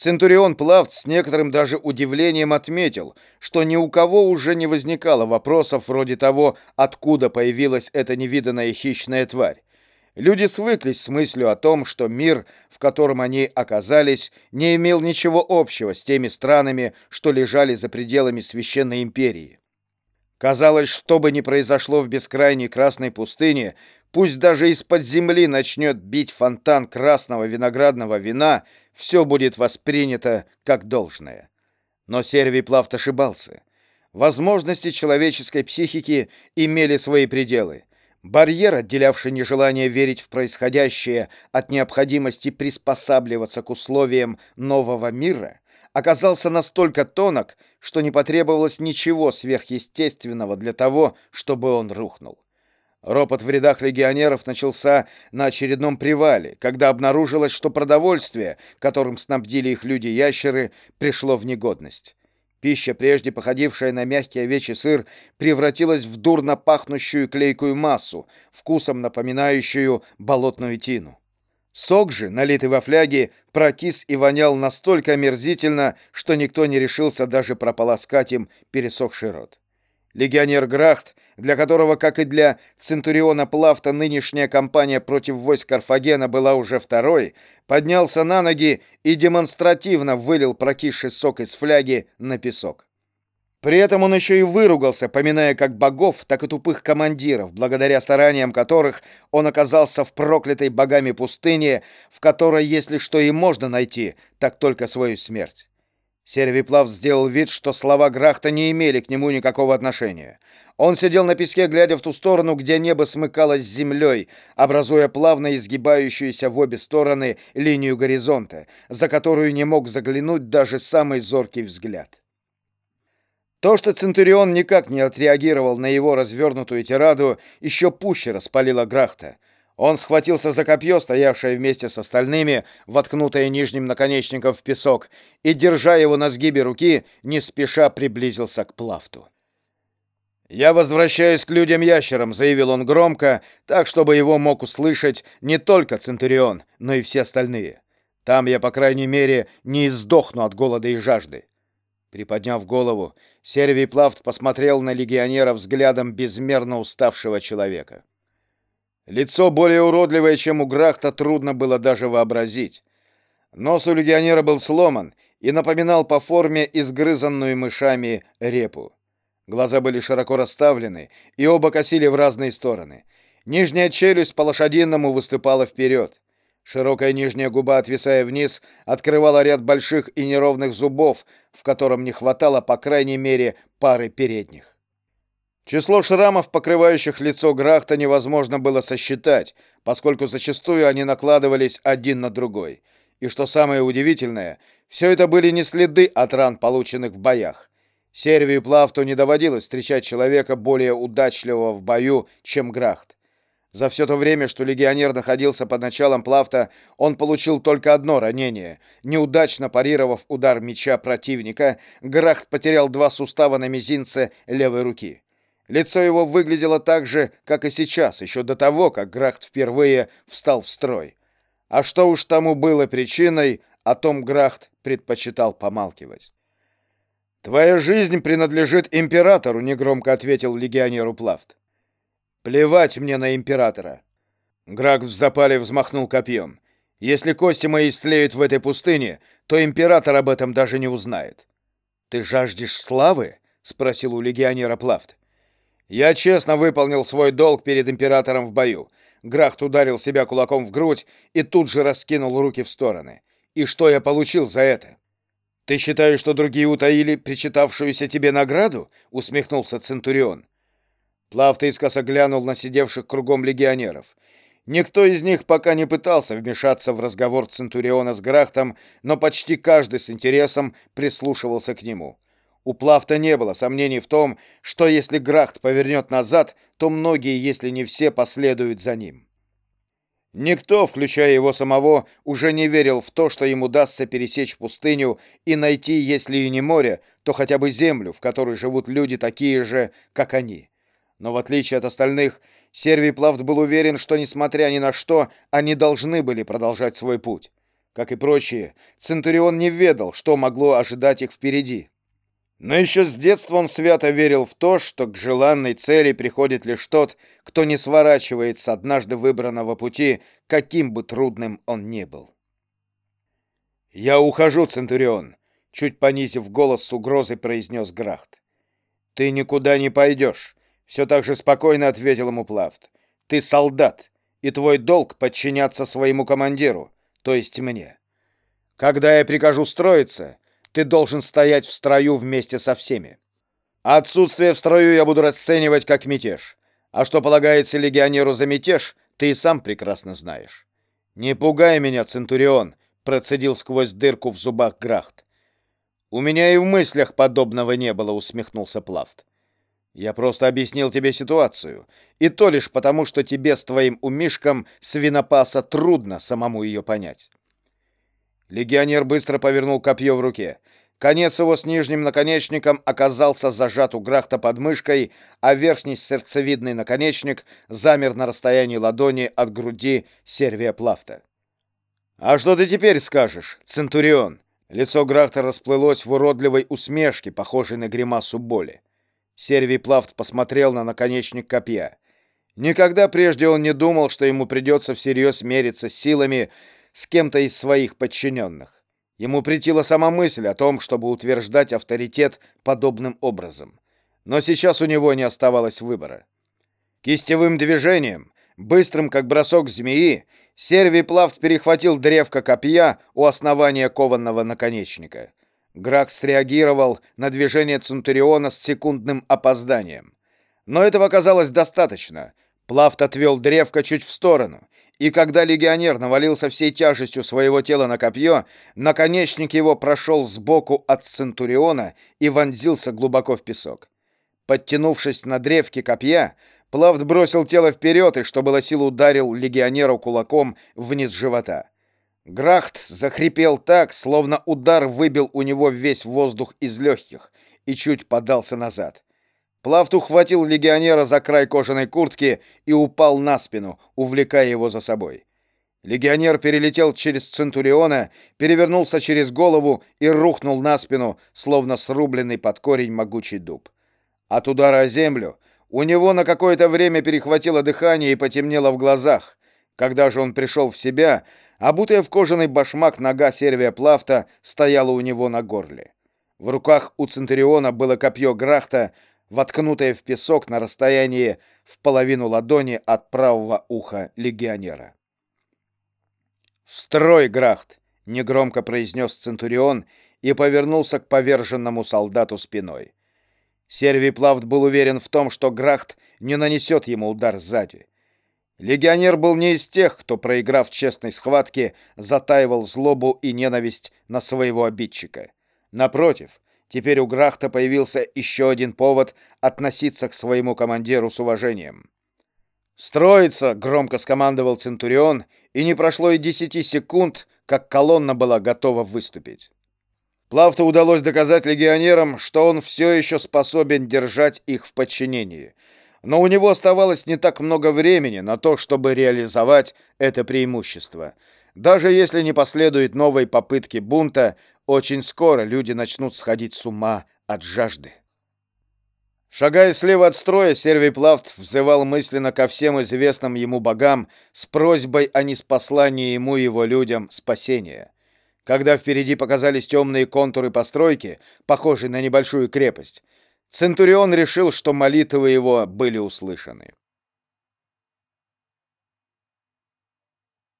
Центурион Плавт с некоторым даже удивлением отметил, что ни у кого уже не возникало вопросов вроде того, откуда появилась эта невиданная хищная тварь. Люди свыклись с мыслью о том, что мир, в котором они оказались, не имел ничего общего с теми странами, что лежали за пределами священной империи. Казалось, что бы ни произошло в бескрайней красной пустыне, пусть даже из-под земли начнет бить фонтан красного виноградного вина, все будет воспринято как должное. Но Сервий Плавт ошибался. Возможности человеческой психики имели свои пределы. Барьер, отделявший нежелание верить в происходящее от необходимости приспосабливаться к условиям нового мира, оказался настолько тонок, что не потребовалось ничего сверхъестественного для того, чтобы он рухнул. Ропот в рядах легионеров начался на очередном привале, когда обнаружилось, что продовольствие, которым снабдили их люди-ящеры, пришло в негодность. Пища, прежде походившая на мягкий овечий сыр, превратилась в дурно пахнущую клейкую массу, вкусом напоминающую болотную тину. Сок же, налитый во фляги, прокис и вонял настолько омерзительно, что никто не решился даже прополоскать им пересохший рот. Легионер Грахт, для которого, как и для Центуриона Плафта, нынешняя кампания против войск Карфагена была уже второй, поднялся на ноги и демонстративно вылил прокисший сок из фляги на песок. При этом он еще и выругался, поминая как богов, так и тупых командиров, благодаря стараниям которых он оказался в проклятой богами пустыне, в которой, если что и можно найти, так только свою смерть. Сервиплав сделал вид, что слова Грахта не имели к нему никакого отношения. Он сидел на песке, глядя в ту сторону, где небо смыкалось с землей, образуя плавно изгибающуюся в обе стороны линию горизонта, за которую не мог заглянуть даже самый зоркий взгляд. То, что Центурион никак не отреагировал на его развернутую тираду, еще пуще распалило Грахта. Он схватился за копье, стоявшее вместе с остальными, воткнутое нижним наконечником в песок, и, держа его на сгибе руки, не спеша приблизился к Плафту. «Я возвращаюсь к людям-ящерам», — заявил он громко, так, чтобы его мог услышать не только Центурион, но и все остальные. «Там я, по крайней мере, не издохну от голода и жажды. Приподняв голову, Сервий Плафт посмотрел на легионера взглядом безмерно уставшего человека. Лицо более уродливое, чем у Грахта, трудно было даже вообразить. Нос у легионера был сломан и напоминал по форме изгрызанную мышами репу. Глаза были широко расставлены, и оба косили в разные стороны. Нижняя челюсть по-лошадиному выступала вперед. Широкая нижняя губа, отвисая вниз, открывала ряд больших и неровных зубов, в котором не хватало, по крайней мере, пары передних. Число шрамов, покрывающих лицо Грахта, невозможно было сосчитать, поскольку зачастую они накладывались один на другой. И что самое удивительное, все это были не следы от ран, полученных в боях. Сервию Плавту не доводилось встречать человека более удачливого в бою, чем Грахт. За все то время, что легионер находился под началом Плафта, он получил только одно ранение. Неудачно парировав удар меча противника, Грахт потерял два сустава на мизинце левой руки. Лицо его выглядело так же, как и сейчас, еще до того, как Грахт впервые встал в строй. А что уж тому было причиной, о том Грахт предпочитал помалкивать. «Твоя жизнь принадлежит императору», — негромко ответил легионеру Плафт. Плевать мне на императора. Граг в запале взмахнул копьем. Если кости мои истлеют в этой пустыне, то император об этом даже не узнает. Ты жаждешь славы? спросил у легионера Плафт. Я честно выполнил свой долг перед императором в бою. Грахт ударил себя кулаком в грудь и тут же раскинул руки в стороны. И что я получил за это? Ты считаешь, что другие утаили причитавшуюся тебе награду? усмехнулся Центурион. Плавто искоса глянул на сидевших кругом легионеров. Никто из них пока не пытался вмешаться в разговор Центуриона с Грахтом, но почти каждый с интересом прислушивался к нему. У Плавта не было сомнений в том, что если Грахт повернет назад, то многие, если не все, последуют за ним. Никто, включая его самого, уже не верил в то, что ему удастся пересечь пустыню и найти, если и не море, то хотя бы землю, в которой живут люди такие же, как они. Но в отличие от остальных, Сервий Плавт был уверен, что, несмотря ни на что, они должны были продолжать свой путь. Как и прочие, Центурион не ведал, что могло ожидать их впереди. Но еще с детства он свято верил в то, что к желанной цели приходит лишь тот, кто не сворачивает с однажды выбранного пути, каким бы трудным он ни был. «Я ухожу, Центурион», — чуть понизив голос с угрозой произнес Грахт. «Ты никуда не пойдешь», — все так же спокойно ответил ему Плафт. «Ты солдат, и твой долг подчиняться своему командиру, то есть мне. Когда я прикажу строиться, ты должен стоять в строю вместе со всеми. Отсутствие в строю я буду расценивать как мятеж. А что полагается легионеру за мятеж, ты и сам прекрасно знаешь. Не пугай меня, Центурион, процедил сквозь дырку в зубах Грахт. У меня и в мыслях подобного не было, усмехнулся Плафт. Я просто объяснил тебе ситуацию, и то лишь потому, что тебе с твоим умишком свинопаса трудно самому ее понять. Легионер быстро повернул копье в руке. Конец его с нижним наконечником оказался зажат у Грахта под мышкой, а верхний сердцевидный наконечник замер на расстоянии ладони от груди Сервия Плафта. «А что ты теперь скажешь, Центурион?» Лицо Грахта расплылось в уродливой усмешке, похожей на гримасу боли. Сервий Плафт посмотрел на наконечник копья. Никогда прежде он не думал, что ему придется всерьез мериться силами с кем-то из своих подчиненных. Ему притила сама мысль о том, чтобы утверждать авторитет подобным образом. Но сейчас у него не оставалось выбора. Кистевым движением, быстрым как бросок змеи, Сервий Плафт перехватил древко копья у основания кованного наконечника. Грак среагировал на движение Центуриона с секундным опозданием. Но этого оказалось достаточно. Плафт отвел древко чуть в сторону, и когда легионер навалился всей тяжестью своего тела на копье, наконечник его прошел сбоку от Центуриона и вонзился глубоко в песок. Подтянувшись на древке копья, Плавт бросил тело вперед и, что было сил, ударил легионеру кулаком вниз живота. Грахт захрипел так, словно удар выбил у него весь воздух из легких, и чуть подался назад. Плавт ухватил легионера за край кожаной куртки и упал на спину, увлекая его за собой. Легионер перелетел через Центуриона, перевернулся через голову и рухнул на спину, словно срубленный под корень могучий дуб. От удара о землю у него на какое-то время перехватило дыхание и потемнело в глазах. Когда же он пришел в себя, обутая в кожаный башмак нога Сервия Плафта стояла у него на горле. В руках у Центуриона было копье Грахта, воткнутая в песок на расстоянии в половину ладони от правого уха легионера. «В строй, Грахт!» — негромко произнес Центурион и повернулся к поверженному солдату спиной. Сервий Плавт был уверен в том, что Грахт не нанесет ему удар сзади. Легионер был не из тех, кто, проиграв честной схватке, затаивал злобу и ненависть на своего обидчика. Напротив, Теперь у Грахта появился еще один повод относиться к своему командиру с уважением. «Строиться!» — громко скомандовал Центурион, и не прошло и десяти секунд, как колонна была готова выступить. Плавту удалось доказать легионерам, что он все еще способен держать их в подчинении. Но у него оставалось не так много времени на то, чтобы реализовать это преимущество. Даже если не последует новой попытки бунта, очень скоро люди начнут сходить с ума от жажды. Шагая слева от строя, Сервий Плавт взывал мысленно ко всем известным ему богам с просьбой о неспослании ему и его людям спасения. Когда впереди показались темные контуры постройки, похожие на небольшую крепость, Центурион решил, что молитвы его были услышаны.